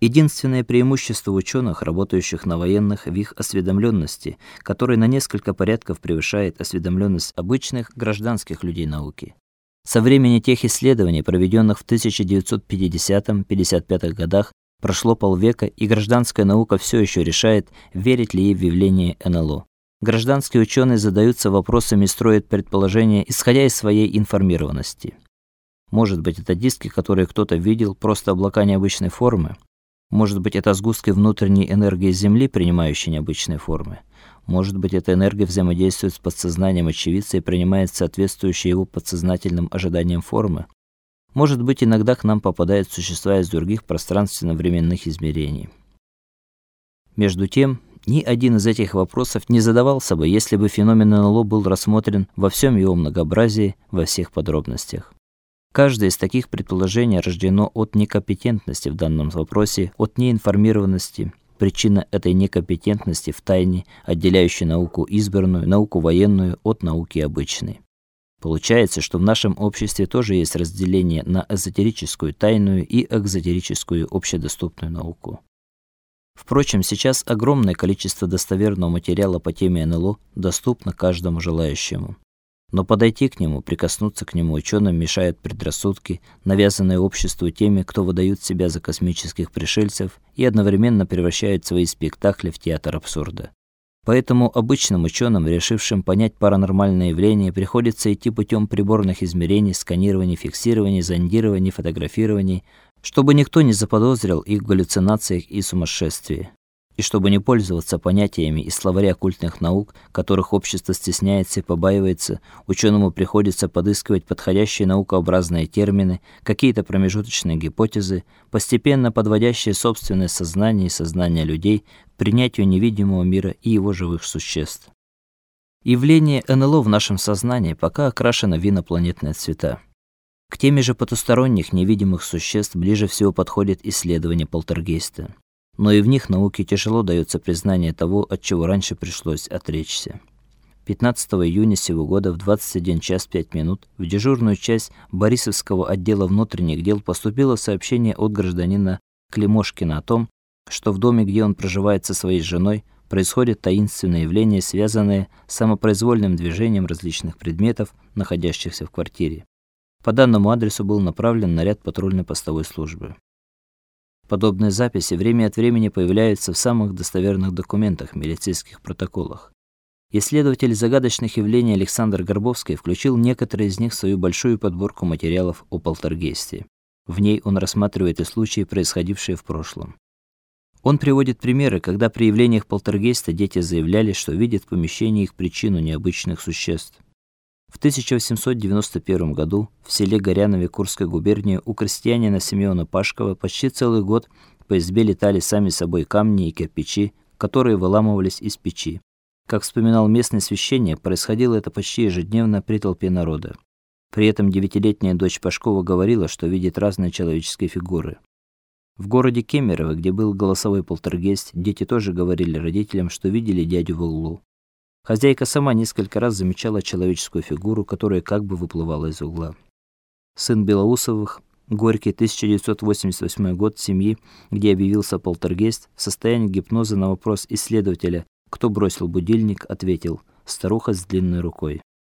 Единственное преимущество ученых, работающих на военных, в их осведомленности, которая на несколько порядков превышает осведомленность обычных гражданских людей науки. Со времени тех исследований, проведенных в 1950-55 годах, прошло полвека, и гражданская наука все еще решает, верить ли ей в явление НЛО. Гражданские ученые задаются вопросами и строят предположения, исходя из своей информированности. Может быть, это диски, которые кто-то видел, просто облака необычной формы? Может быть, это сгустки внутренней энергии Земли, принимающие необычные формы. Может быть, эта энергия взаимодействует с подсознанием очевидца и принимает соответствующие его подсознательным ожиданиям формы. Может быть, иногда к нам попадают существа из других пространственно-временных измерений. Между тем, ни один из этих вопросов не задавался бы, если бы феномен НЛО был рассмотрен во всем его многообразии, во всех подробностях. Каждое из таких предположений рождено от некомпетентности в данном вопросе, от неинформированности. Причина этой некомпетентности в тайне, отделяющей науку избранную, науку военную от науки обычной. Получается, что в нашем обществе тоже есть разделение на эзотерическую тайную и экзотерическую общедоступную науку. Впрочем, сейчас огромное количество достоверного материала по теме НЛО доступно каждому желающему. Но подойти к нему, прикоснуться к нему ученым мешают предрассудки, навязанные обществу теми, кто выдают себя за космических пришельцев и одновременно превращают свои спектакли в театр абсурда. Поэтому обычным ученым, решившим понять паранормальные явления, приходится идти путем приборных измерений, сканирования, фиксирования, зондирования, фотографирования, чтобы никто не заподозрил их в галлюцинациях и сумасшествии и чтобы не пользоваться понятиями из словаря оккультных наук, которых общество стесняется и побаивается, ученому приходится подыскивать подходящие наукообразные термины, какие-то промежуточные гипотезы, постепенно подводящие собственное сознание и сознание людей к принятию невидимого мира и его живых существ. Явление НЛО в нашем сознании пока окрашено в инопланетные цвета. К теме же потусторонних невидимых существ ближе всего подходит исследование полтергейста но и в них науке тяжело дается признание того, от чего раньше пришлось отречься. 15 июня сего года в 21 час 5 минут в дежурную часть Борисовского отдела внутренних дел поступило сообщение от гражданина Климошкина о том, что в доме, где он проживает со своей женой, происходит таинственное явление, связанное с самопроизвольным движением различных предметов, находящихся в квартире. По данному адресу был направлен наряд патрульной постовой службы. Подобные записи время от времени появляются в самых достоверных документах, милицейских протоколах. Исследователь загадочных явлений Александр Горбовский включил некоторые из них в свою большую подборку материалов о полтергейсте. В ней он рассматривает и случаи, происходившие в прошлом. Он приводит примеры, когда при явлениях полтергейста дети заявляли, что видят в помещении их причину необычных существ. В 1891 году в селе Горянове Курской губернии у крестьянина Семёна Пашкова почти целый год по избе летали сами собой камни и кирпичи, которые выламывались из печи. Как вспоминал местный священник, происходило это почти ежедневно при толпе народа. При этом девятилетняя дочь Пашкова говорила, что видит разные человеческие фигуры. В городе Кемерово, где был голосовой полтергейст, дети тоже говорили родителям, что видели дядю в углу. Хозяйка сама несколько раз замечала человеческую фигуру, которая как бы выплывала из угла. Сын Белоусовых, Горький, 1988 год, семьи, где объявился полтергейст, в состоянии гипноза на вопрос исследователя, кто бросил будильник, ответил: старуха с длинной рукой.